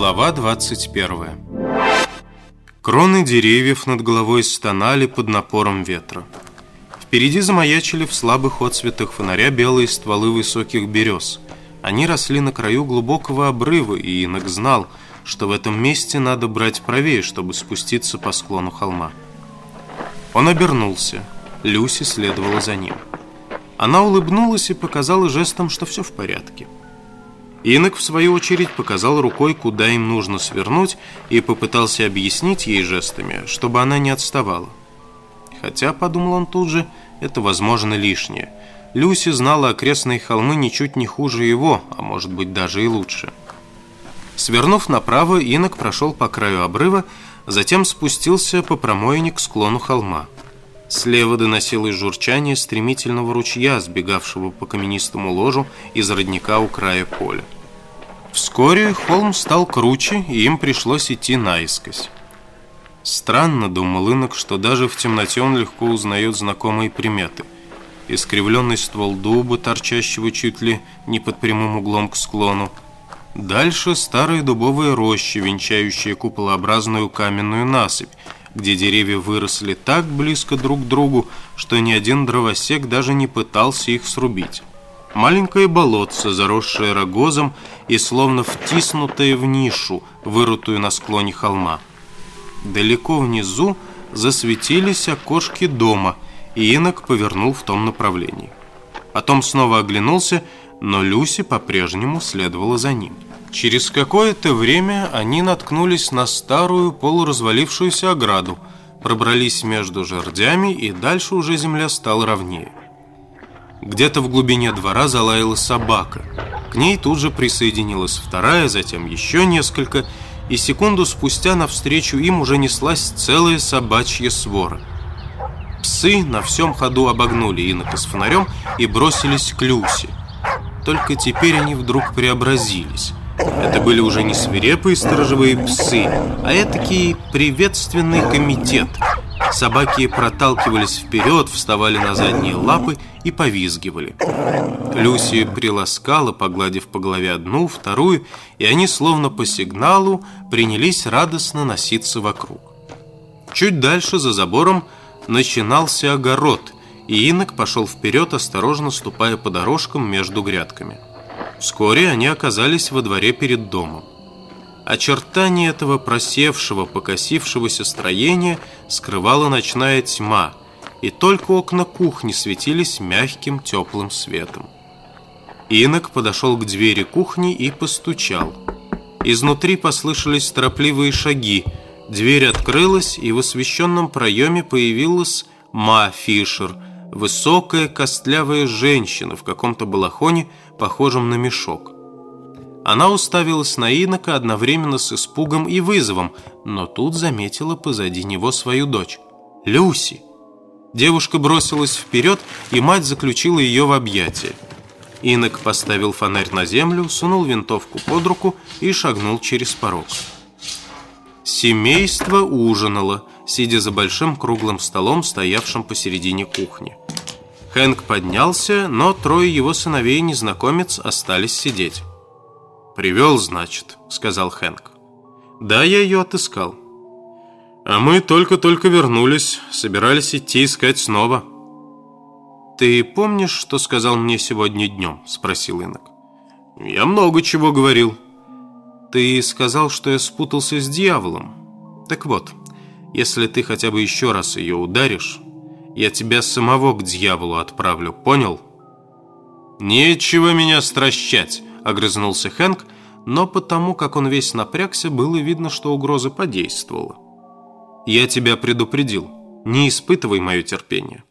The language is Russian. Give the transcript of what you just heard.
Глава 21 Кроны деревьев над головой стонали под напором ветра. Впереди замаячили в слабых отсветах фонаря белые стволы высоких берез. Они росли на краю глубокого обрыва, и Инок знал, что в этом месте надо брать правее, чтобы спуститься по склону холма. Он обернулся. Люси следовала за ним. Она улыбнулась и показала жестом, что все в порядке. Инок, в свою очередь, показал рукой, куда им нужно свернуть, и попытался объяснить ей жестами, чтобы она не отставала. Хотя, подумал он тут же, это, возможно, лишнее. Люси знала окрестные холмы ничуть не хуже его, а может быть даже и лучше. Свернув направо, Инок прошел по краю обрыва, затем спустился по промоине к склону холма. Слева доносилось журчание стремительного ручья, сбегавшего по каменистому ложу из родника у края поля. Вскоре холм стал круче, и им пришлось идти наискось. Странно, думал инок, что даже в темноте он легко узнает знакомые приметы. Искривленный ствол дуба, торчащего чуть ли не под прямым углом к склону. Дальше старые дубовые рощи, венчающие куполообразную каменную насыпь, где деревья выросли так близко друг к другу, что ни один дровосек даже не пытался их срубить. Маленькое болотце, заросшее рогозом и словно втиснутое в нишу, вырутую на склоне холма. Далеко внизу засветились окошки дома, и инок повернул в том направлении. Потом снова оглянулся, но Люси по-прежнему следовала за ним. Через какое-то время они наткнулись на старую полуразвалившуюся ограду, пробрались между жердями, и дальше уже земля стала ровнее. Где-то в глубине двора залаяла собака. К ней тут же присоединилась вторая, затем еще несколько, и секунду спустя навстречу им уже неслась целая собачья свора. Псы на всем ходу обогнули инока с фонарем и бросились к Люсе. Только теперь они вдруг преобразились. Это были уже не свирепые сторожевые псы, а этакий приветственный комитет. Собаки проталкивались вперед, вставали на задние лапы и повизгивали. Люси приласкала, погладив по голове одну, вторую, и они, словно по сигналу, принялись радостно носиться вокруг. Чуть дальше, за забором, начинался огород, и инок пошел вперед, осторожно ступая по дорожкам между грядками. Вскоре они оказались во дворе перед домом. Очертания этого просевшего, покосившегося строения скрывала ночная тьма, и только окна кухни светились мягким теплым светом. Инок подошел к двери кухни и постучал. Изнутри послышались торопливые шаги, дверь открылась, и в освещенном проеме появилась Ма Фишер – высокая костлявая женщина в каком-то балахоне, похожем на мешок. Она уставилась на инока одновременно с испугом и вызовом, но тут заметила позади него свою дочь. «Люси!» Девушка бросилась вперед, и мать заключила ее в объятия. Инок поставил фонарь на землю, сунул винтовку под руку и шагнул через порог. Семейство ужинало, сидя за большим круглым столом, стоявшим посередине кухни. Хэнк поднялся, но трое его сыновей и незнакомец остались сидеть. «Привел, значит», — сказал Хэнк. «Да, я ее отыскал». «А мы только-только вернулись, собирались идти искать снова». «Ты помнишь, что сказал мне сегодня днем?» — спросил Инок. «Я много чего говорил». «Ты сказал, что я спутался с дьяволом. Так вот, если ты хотя бы еще раз ее ударишь, я тебя самого к дьяволу отправлю, понял?» «Нечего меня стращать», — огрызнулся Хэнк, но потому, как он весь напрягся, было видно, что угроза подействовала. «Я тебя предупредил. Не испытывай мое терпение».